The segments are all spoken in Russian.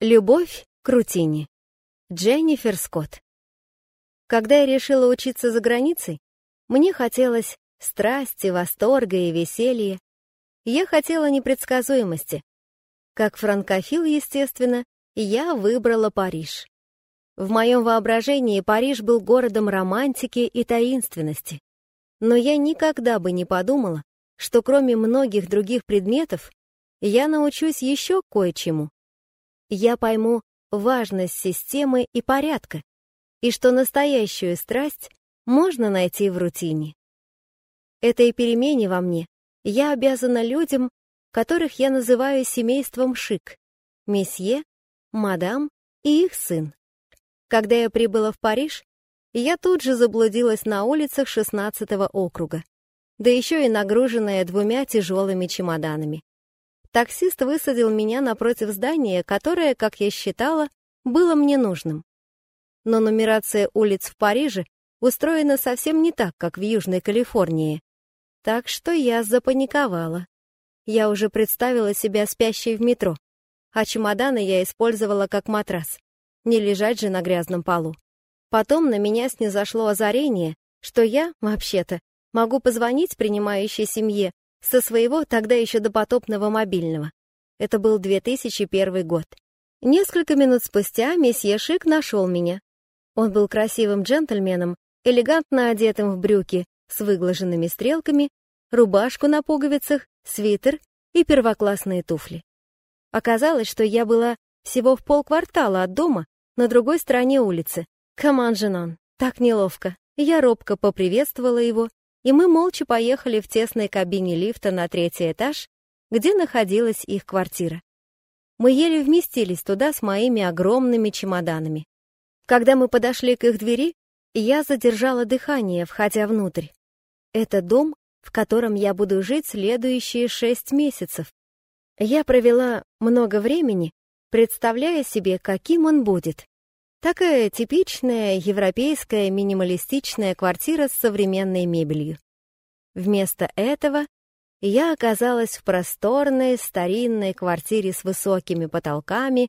Любовь к рутине. Дженнифер Скотт. Когда я решила учиться за границей, мне хотелось страсти, восторга и веселья. Я хотела непредсказуемости. Как франкофил, естественно, я выбрала Париж. В моем воображении Париж был городом романтики и таинственности. Но я никогда бы не подумала, что кроме многих других предметов, я научусь еще кое-чему я пойму важность системы и порядка, и что настоящую страсть можно найти в рутине. Этой перемене во мне я обязана людям, которых я называю семейством Шик, месье, мадам и их сын. Когда я прибыла в Париж, я тут же заблудилась на улицах 16-го округа, да еще и нагруженная двумя тяжелыми чемоданами. Таксист высадил меня напротив здания, которое, как я считала, было мне нужным. Но нумерация улиц в Париже устроена совсем не так, как в Южной Калифорнии. Так что я запаниковала. Я уже представила себя спящей в метро, а чемоданы я использовала как матрас. Не лежать же на грязном полу. Потом на меня снизошло озарение, что я, вообще-то, могу позвонить принимающей семье со своего тогда еще допотопного мобильного. Это был 2001 год. Несколько минут спустя месье Шик нашел меня. Он был красивым джентльменом, элегантно одетым в брюки с выглаженными стрелками, рубашку на пуговицах, свитер и первоклассные туфли. Оказалось, что я была всего в полквартала от дома на другой стороне улицы. Женон, так неловко. Я робко поприветствовала его и мы молча поехали в тесной кабине лифта на третий этаж, где находилась их квартира. Мы еле вместились туда с моими огромными чемоданами. Когда мы подошли к их двери, я задержала дыхание, входя внутрь. Это дом, в котором я буду жить следующие шесть месяцев. Я провела много времени, представляя себе, каким он будет. Такая типичная европейская минималистичная квартира с современной мебелью. Вместо этого я оказалась в просторной старинной квартире с высокими потолками,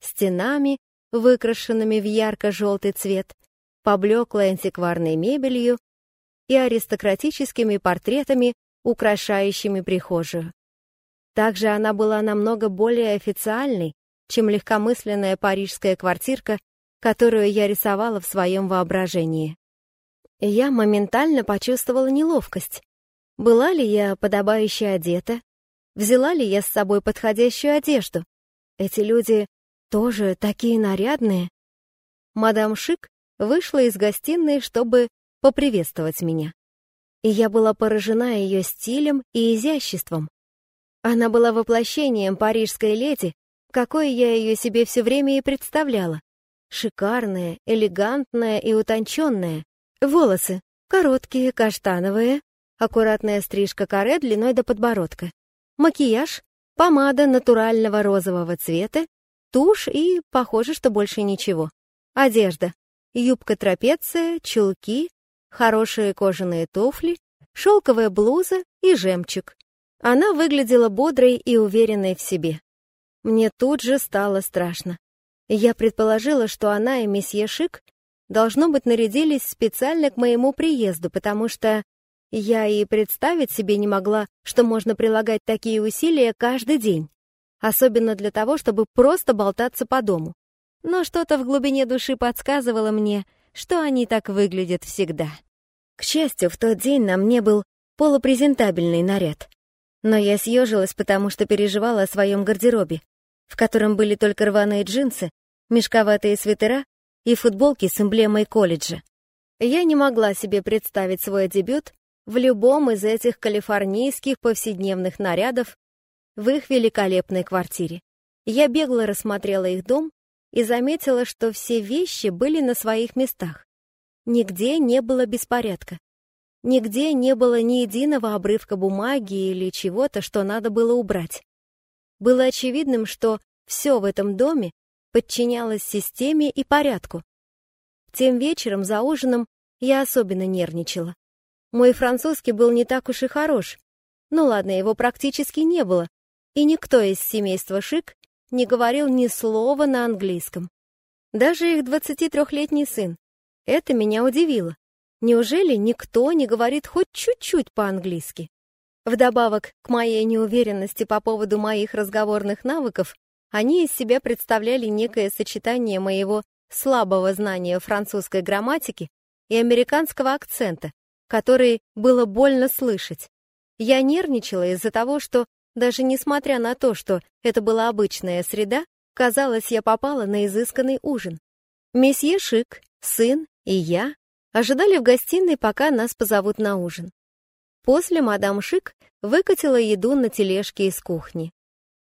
стенами, выкрашенными в ярко-желтый цвет, поблеклой антикварной мебелью и аристократическими портретами, украшающими прихожую. Также она была намного более официальной, чем легкомысленная парижская квартирка которую я рисовала в своем воображении. Я моментально почувствовала неловкость. Была ли я подобающе одета? Взяла ли я с собой подходящую одежду? Эти люди тоже такие нарядные. Мадам Шик вышла из гостиной, чтобы поприветствовать меня. И я была поражена ее стилем и изяществом. Она была воплощением парижской леди, какой я ее себе все время и представляла. Шикарная, элегантная и утонченная. Волосы короткие, каштановые, аккуратная стрижка каре длиной до подбородка. Макияж, помада натурального розового цвета, тушь и, похоже, что больше ничего. Одежда. Юбка-трапеция, чулки, хорошие кожаные туфли, шелковая блуза и жемчуг. Она выглядела бодрой и уверенной в себе. Мне тут же стало страшно. Я предположила, что она и месье Шик должно быть нарядились специально к моему приезду, потому что я и представить себе не могла, что можно прилагать такие усилия каждый день, особенно для того, чтобы просто болтаться по дому. Но что-то в глубине души подсказывало мне, что они так выглядят всегда. К счастью, в тот день на мне был полупрезентабельный наряд. Но я съежилась, потому что переживала о своем гардеробе, в котором были только рваные джинсы, мешковатые свитера и футболки с эмблемой колледжа. Я не могла себе представить свой дебют в любом из этих калифорнийских повседневных нарядов в их великолепной квартире. Я бегло рассмотрела их дом и заметила, что все вещи были на своих местах. Нигде не было беспорядка. Нигде не было ни единого обрывка бумаги или чего-то, что надо было убрать. Было очевидным, что все в этом доме подчинялась системе и порядку. Тем вечером за ужином я особенно нервничала. Мой французский был не так уж и хорош. Ну ладно, его практически не было, и никто из семейства Шик не говорил ни слова на английском. Даже их 23-летний сын. Это меня удивило. Неужели никто не говорит хоть чуть-чуть по-английски? Вдобавок к моей неуверенности по поводу моих разговорных навыков, они из себя представляли некое сочетание моего слабого знания французской грамматики и американского акцента, который было больно слышать. Я нервничала из-за того, что, даже несмотря на то, что это была обычная среда, казалось, я попала на изысканный ужин. Месье Шик, сын и я ожидали в гостиной, пока нас позовут на ужин. После мадам Шик выкатила еду на тележке из кухни.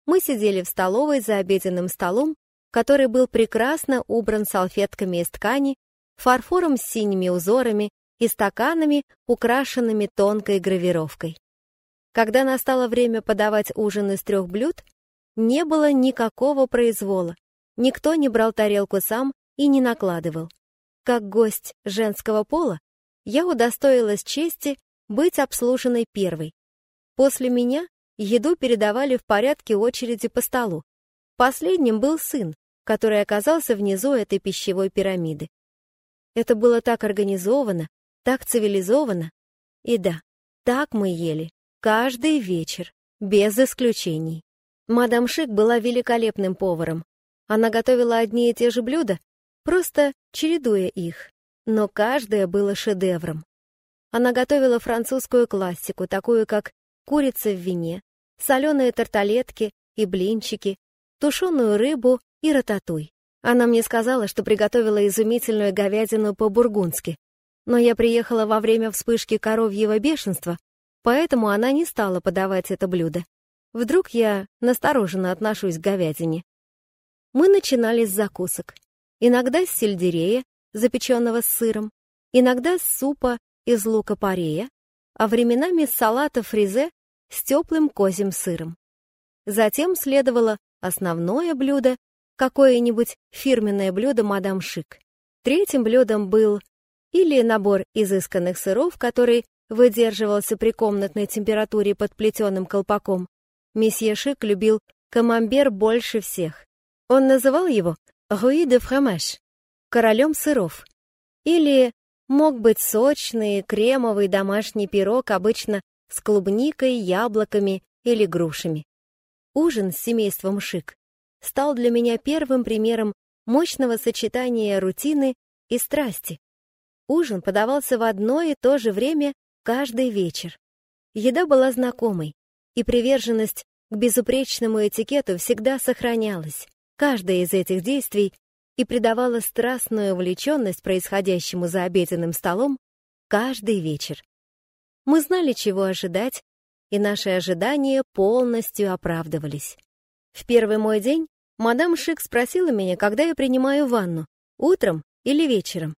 Мы сидели в столовой за обеденным столом, который был прекрасно убран салфетками из ткани, фарфором с синими узорами и стаканами, украшенными тонкой гравировкой. Когда настало время подавать ужин из трех блюд, не было никакого произвола, никто не брал тарелку сам и не накладывал. Как гость женского пола, я удостоилась чести быть обслуженной первой. После меня еду передавали в порядке очереди по столу. Последним был сын, который оказался внизу этой пищевой пирамиды. Это было так организовано, так цивилизованно. И да, так мы ели, каждый вечер, без исключений. Мадам Шик была великолепным поваром. Она готовила одни и те же блюда, просто чередуя их, но каждое было шедевром. Она готовила французскую классику, такую как курица в вине, соленые тарталетки и блинчики, тушеную рыбу и рататуй. Она мне сказала, что приготовила изумительную говядину по-бургундски, но я приехала во время вспышки коровьего бешенства, поэтому она не стала подавать это блюдо. Вдруг я настороженно отношусь к говядине. Мы начинали с закусок. Иногда с сельдерея, запеченного с сыром, иногда с супа из лука-порея, а временами с салата фризе с теплым козьим сыром. Затем следовало основное блюдо, какое-нибудь фирменное блюдо мадам Шик. Третьим блюдом был или набор изысканных сыров, который выдерживался при комнатной температуре под плетеным колпаком. Месье Шик любил камамбер больше всех. Он называл его Руи де фромаж, королем сыров. Или мог быть сочный, кремовый домашний пирог, обычно с клубникой, яблоками или грушами. Ужин с семейством Шик стал для меня первым примером мощного сочетания рутины и страсти. Ужин подавался в одно и то же время каждый вечер. Еда была знакомой, и приверженность к безупречному этикету всегда сохранялась каждое из этих действий и придавала страстную увлеченность происходящему за обеденным столом каждый вечер. Мы знали, чего ожидать, и наши ожидания полностью оправдывались. В первый мой день мадам Шик спросила меня, когда я принимаю ванну, утром или вечером.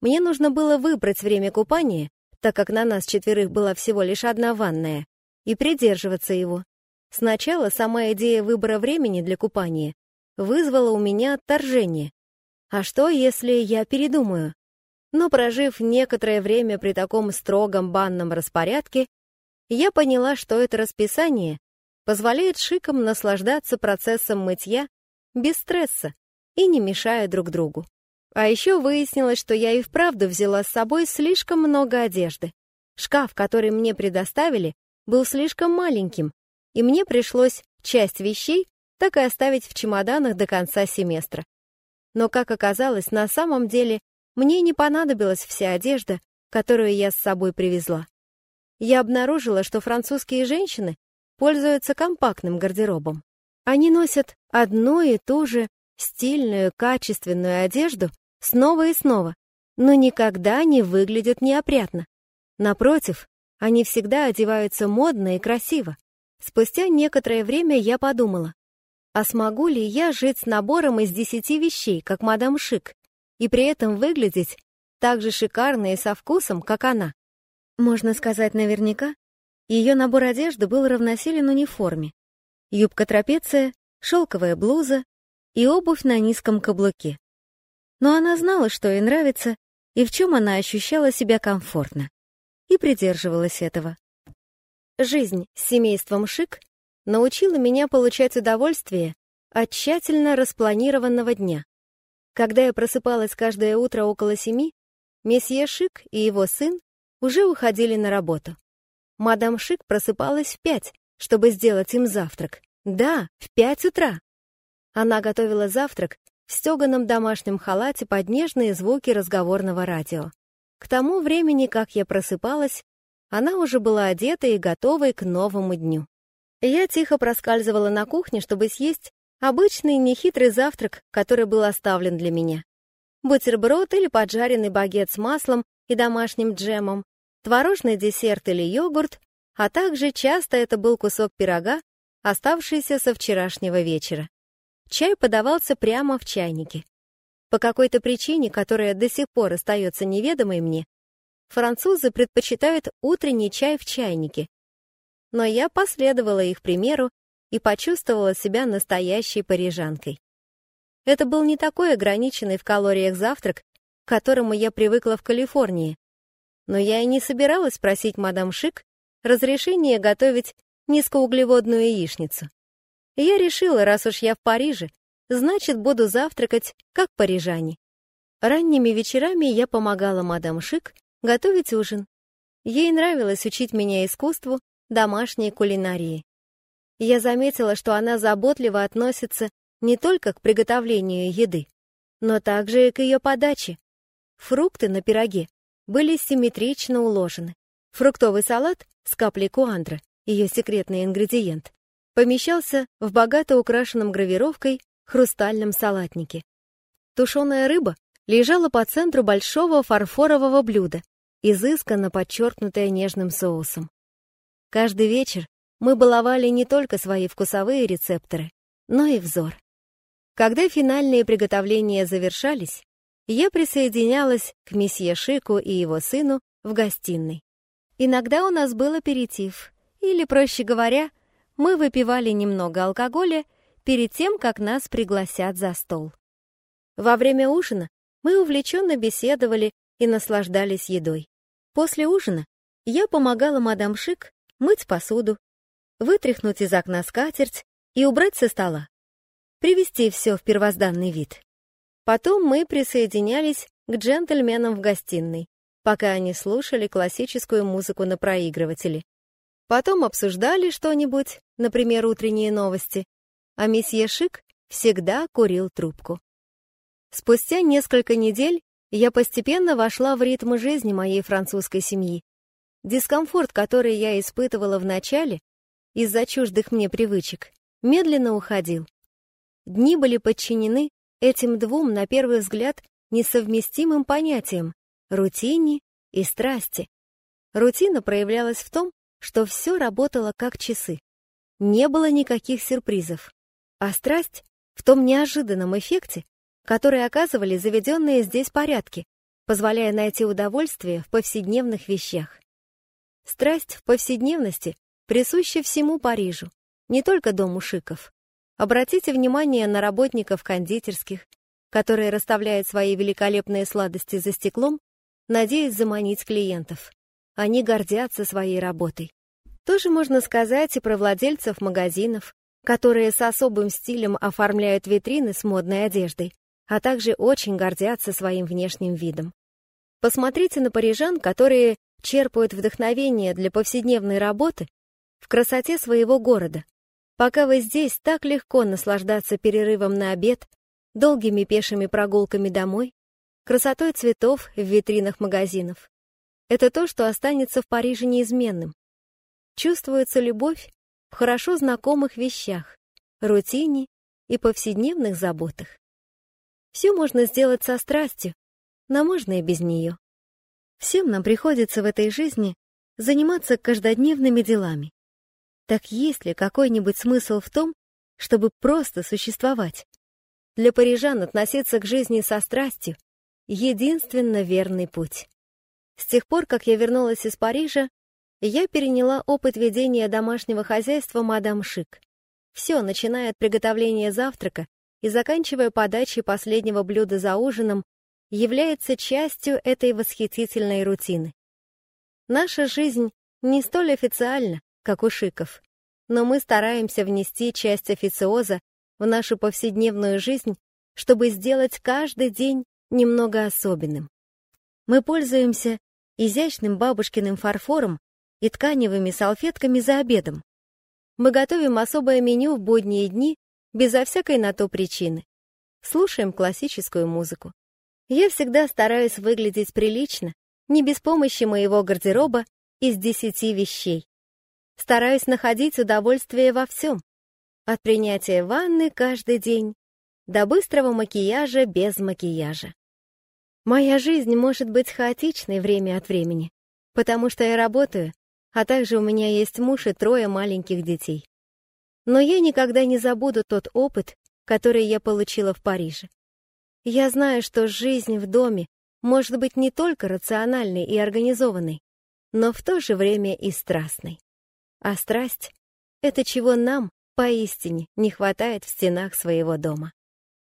Мне нужно было выбрать время купания, так как на нас четверых была всего лишь одна ванная, и придерживаться его. Сначала сама идея выбора времени для купания вызвало у меня отторжение. А что, если я передумаю? Но прожив некоторое время при таком строгом банном распорядке, я поняла, что это расписание позволяет шикам наслаждаться процессом мытья без стресса и не мешая друг другу. А еще выяснилось, что я и вправду взяла с собой слишком много одежды. Шкаф, который мне предоставили, был слишком маленьким, и мне пришлось часть вещей так и оставить в чемоданах до конца семестра. Но, как оказалось, на самом деле мне не понадобилась вся одежда, которую я с собой привезла. Я обнаружила, что французские женщины пользуются компактным гардеробом. Они носят одну и ту же стильную, качественную одежду снова и снова, но никогда не выглядят неопрятно. Напротив, они всегда одеваются модно и красиво. Спустя некоторое время я подумала, а смогу ли я жить с набором из десяти вещей, как мадам Шик, и при этом выглядеть так же шикарно и со вкусом, как она? Можно сказать наверняка, ее набор одежды был равносилен униформе. Юбка-трапеция, шелковая блуза и обувь на низком каблуке. Но она знала, что ей нравится и в чем она ощущала себя комфортно, и придерживалась этого. Жизнь с семейством Шик научила меня получать удовольствие от тщательно распланированного дня. Когда я просыпалась каждое утро около семи, месье Шик и его сын уже уходили на работу. Мадам Шик просыпалась в пять, чтобы сделать им завтрак. Да, в пять утра. Она готовила завтрак в стеганом домашнем халате под нежные звуки разговорного радио. К тому времени, как я просыпалась, она уже была одета и готовой к новому дню. Я тихо проскальзывала на кухне, чтобы съесть обычный нехитрый завтрак, который был оставлен для меня. Бутерброд или поджаренный багет с маслом и домашним джемом, творожный десерт или йогурт, а также часто это был кусок пирога, оставшийся со вчерашнего вечера. Чай подавался прямо в чайнике. По какой-то причине, которая до сих пор остается неведомой мне, французы предпочитают утренний чай в чайнике. Но я последовала их примеру и почувствовала себя настоящей парижанкой. Это был не такой ограниченный в калориях завтрак, к которому я привыкла в Калифорнии. Но я и не собиралась просить мадам Шик разрешения готовить низкоуглеводную яичницу. Я решила, раз уж я в Париже, значит, буду завтракать, как парижане. Ранними вечерами я помогала мадам Шик готовить ужин. Ей нравилось учить меня искусству домашней кулинарии. Я заметила, что она заботливо относится не только к приготовлению еды, но также и к ее подаче. Фрукты на пироге были симметрично уложены. Фруктовый салат с каплей куандра, ее секретный ингредиент, помещался в богато украшенном гравировкой хрустальном салатнике. Тушеная рыба лежала по центру большого фарфорового блюда, изысканно подчеркнутая нежным соусом. Каждый вечер мы баловали не только свои вкусовые рецепторы, но и взор. Когда финальные приготовления завершались, я присоединялась к месье Шику и его сыну в гостиной. Иногда у нас был аперитив, или, проще говоря, мы выпивали немного алкоголя перед тем, как нас пригласят за стол. Во время ужина мы увлеченно беседовали и наслаждались едой. После ужина я помогала мадам Шик мыть посуду, вытряхнуть из окна скатерть и убрать со стола, привести все в первозданный вид. Потом мы присоединялись к джентльменам в гостиной, пока они слушали классическую музыку на проигрывателе. Потом обсуждали что-нибудь, например, утренние новости, а месье Шик всегда курил трубку. Спустя несколько недель я постепенно вошла в ритм жизни моей французской семьи. Дискомфорт, который я испытывала в начале из-за чуждых мне привычек, медленно уходил. Дни были подчинены этим двум, на первый взгляд, несовместимым понятиям — рутине и страсти. Рутина проявлялась в том, что все работало как часы. Не было никаких сюрпризов. А страсть в том неожиданном эффекте, который оказывали заведенные здесь порядки, позволяя найти удовольствие в повседневных вещах. Страсть в повседневности присуща всему Парижу, не только дому шиков. Обратите внимание на работников кондитерских, которые расставляют свои великолепные сладости за стеклом, надеясь заманить клиентов. Они гордятся своей работой. Тоже можно сказать и про владельцев магазинов, которые с особым стилем оформляют витрины с модной одеждой, а также очень гордятся своим внешним видом. Посмотрите на парижан, которые черпают вдохновение для повседневной работы в красоте своего города. Пока вы здесь, так легко наслаждаться перерывом на обед, долгими пешими прогулками домой, красотой цветов в витринах магазинов. Это то, что останется в Париже неизменным. Чувствуется любовь в хорошо знакомых вещах, рутине и повседневных заботах. Все можно сделать со страстью, но можно и без нее. Всем нам приходится в этой жизни заниматься каждодневными делами. Так есть ли какой-нибудь смысл в том, чтобы просто существовать? Для парижан относиться к жизни со страстью — единственно верный путь. С тех пор, как я вернулась из Парижа, я переняла опыт ведения домашнего хозяйства мадам Шик. Все, начиная от приготовления завтрака и заканчивая подачей последнего блюда за ужином, является частью этой восхитительной рутины. Наша жизнь не столь официальна, как у Шиков, но мы стараемся внести часть официоза в нашу повседневную жизнь, чтобы сделать каждый день немного особенным. Мы пользуемся изящным бабушкиным фарфором и тканевыми салфетками за обедом. Мы готовим особое меню в будние дни безо всякой на то причины. Слушаем классическую музыку. Я всегда стараюсь выглядеть прилично, не без помощи моего гардероба из десяти вещей. Стараюсь находить удовольствие во всем. От принятия ванны каждый день до быстрого макияжа без макияжа. Моя жизнь может быть хаотичной время от времени, потому что я работаю, а также у меня есть муж и трое маленьких детей. Но я никогда не забуду тот опыт, который я получила в Париже. Я знаю, что жизнь в доме может быть не только рациональной и организованной, но в то же время и страстной. А страсть — это чего нам, поистине, не хватает в стенах своего дома.